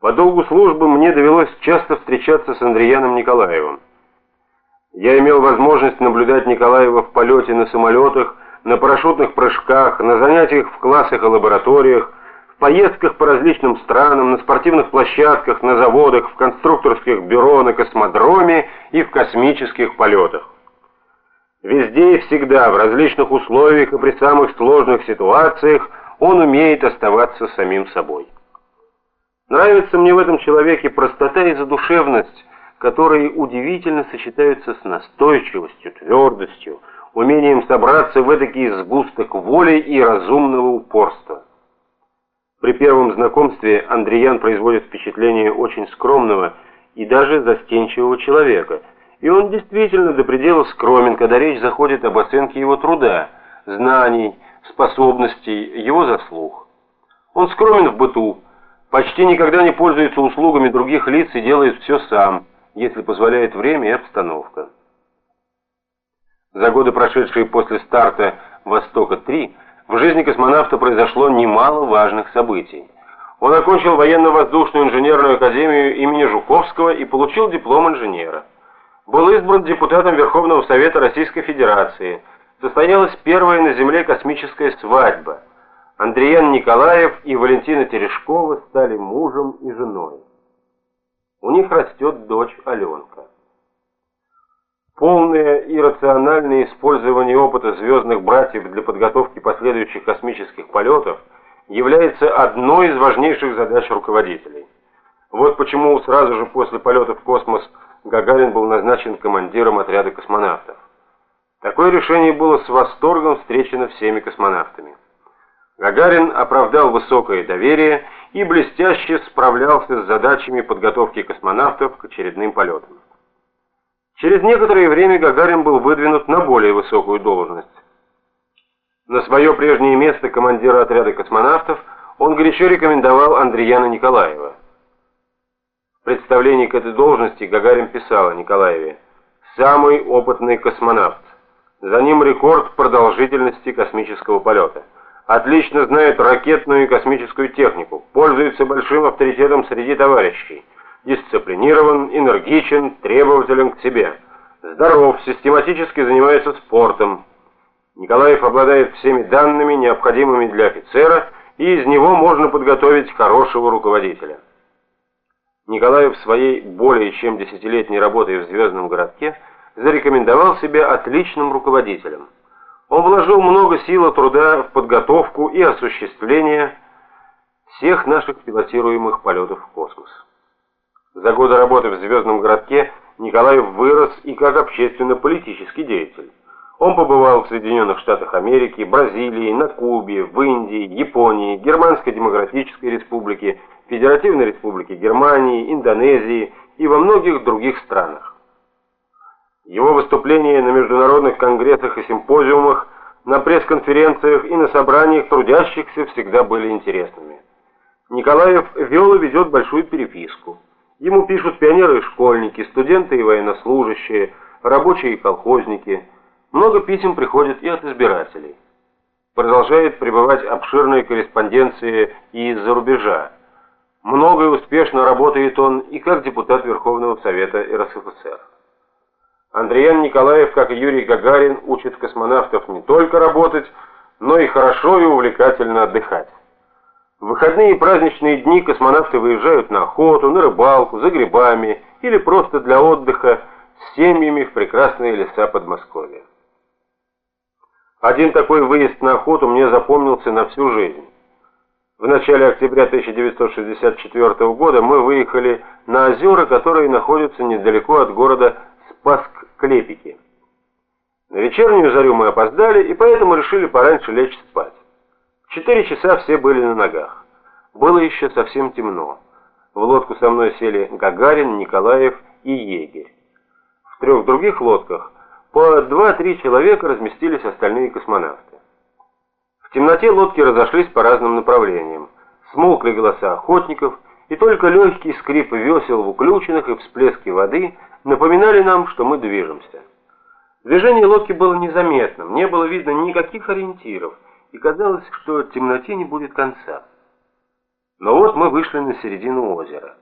По долгу службы мне довелось часто встречаться с Андреяном Николаевым. Я имел возможность наблюдать Николаева в полете на самолетах, на парашютных прыжках, на занятиях в классах и лабораториях, в поездках по различным странам, на спортивных площадках, на заводах, в конструкторских бюро, на космодроме и в космических полетах. Везде и всегда, в различных условиях и при самых сложных ситуациях он умеет оставаться самим собой. Нравится мне в этом человеке простота и задушевность, которые удивительно сочетаются с настойчивостью, твердостью, умением собраться в эдакий сгусток воли и разумного упорства. При первом знакомстве Андреян производит впечатление очень скромного и даже застенчивого человека, и он действительно до предела скромен, когда речь заходит об оценке его труда, знаний, способностей, его заслуг. Он скромен в быту, почти никогда не пользуется услугами других лиц и делает все сам – если позволяет время и обстановка. За годы, прошедшие после старта «Востока-3», в жизни космонавта произошло немало важных событий. Он окончил военно-воздушную инженерную академию имени Жуковского и получил диплом инженера. Был избран депутатом Верховного Совета Российской Федерации. Состоялась первая на Земле космическая свадьба. Андреян Николаев и Валентина Терешкова стали мужем и женой. У них растет дочь Аленка. Полное и рациональное использование опыта звездных братьев для подготовки последующих космических полетов является одной из важнейших задач руководителей. Вот почему сразу же после полета в космос Гагарин был назначен командиром отряда космонавтов. Такое решение было с восторгом встречено всеми космонавтами. Гагарин оправдал высокое доверие и блестяще справлялся с задачами подготовки космонавтов к очередным полетам. Через некоторое время Гагарин был выдвинут на более высокую должность. На свое прежнее место командира отряда космонавтов он горячо рекомендовал Андреяна Николаева. В представлении к этой должности Гагарин писал о Николаеве «Самый опытный космонавт. За ним рекорд продолжительности космического полета» отлично знает ракетную и космическую технику, пользуется большим авторитетом среди товарищей, дисциплинирован, энергичен, требователен к себе, здоров, систематически занимается спортом. Николаев обладает всеми данными, необходимыми для офицера, и из него можно подготовить хорошего руководителя. Николаев своей более чем десятилетней работой в «Звездном городке» зарекомендовал себя отличным руководителем. Он вложил много сил и труда в подготовку и осуществление всех наших пилотируемых полетов в космос. За годы работы в «Звездном городке» Николаев вырос и как общественно-политический деятель. Он побывал в Соединенных Штатах Америки, Бразилии, на Кубе, в Индии, Японии, Германской Демократической Республике, Федеративной Республике Германии, Индонезии и во многих других странах. Его выступления на международных конгрессах и симпозиумах, на пресс-конференциях и на собраниях трудящихся всегда были интересными. Николаев вел и ведет большую переписку. Ему пишут пионеры и школьники, студенты и военнослужащие, рабочие и колхозники. Много писем приходит и от избирателей. Продолжает пребывать обширные корреспонденции и из-за рубежа. Много и успешно работает он и как депутат Верховного Совета РСФСР. Андреян Николаев, как и Юрий Гагарин, учит космонавтов не только работать, но и хорошо и увлекательно отдыхать. В выходные и праздничные дни космонавты выезжают на охоту, на рыбалку, за грибами или просто для отдыха с семьями в прекрасные леса Подмосковья. Один такой выезд на охоту мне запомнился на всю жизнь. В начале октября 1964 года мы выехали на озера, которые находятся недалеко от города Спасск-Клепики. На вечернюю зарю мы опоздали, и поэтому решили пораньше лечь спать. В четыре часа все были на ногах. Было еще совсем темно. В лодку со мной сели Гагарин, Николаев и егерь. В трех других лодках по два-три человека разместились остальные космонавты. В темноте лодки разошлись по разным направлениям. Смолкли голоса охотников, и только легкий скрип весел в уключенных и всплески воды – напоминали нам, что мы движемся. Движение лодки было незаметным, не было видно никаких ориентиров, и казалось, что темноте не будет конца. Но вот мы вышли на середину озера.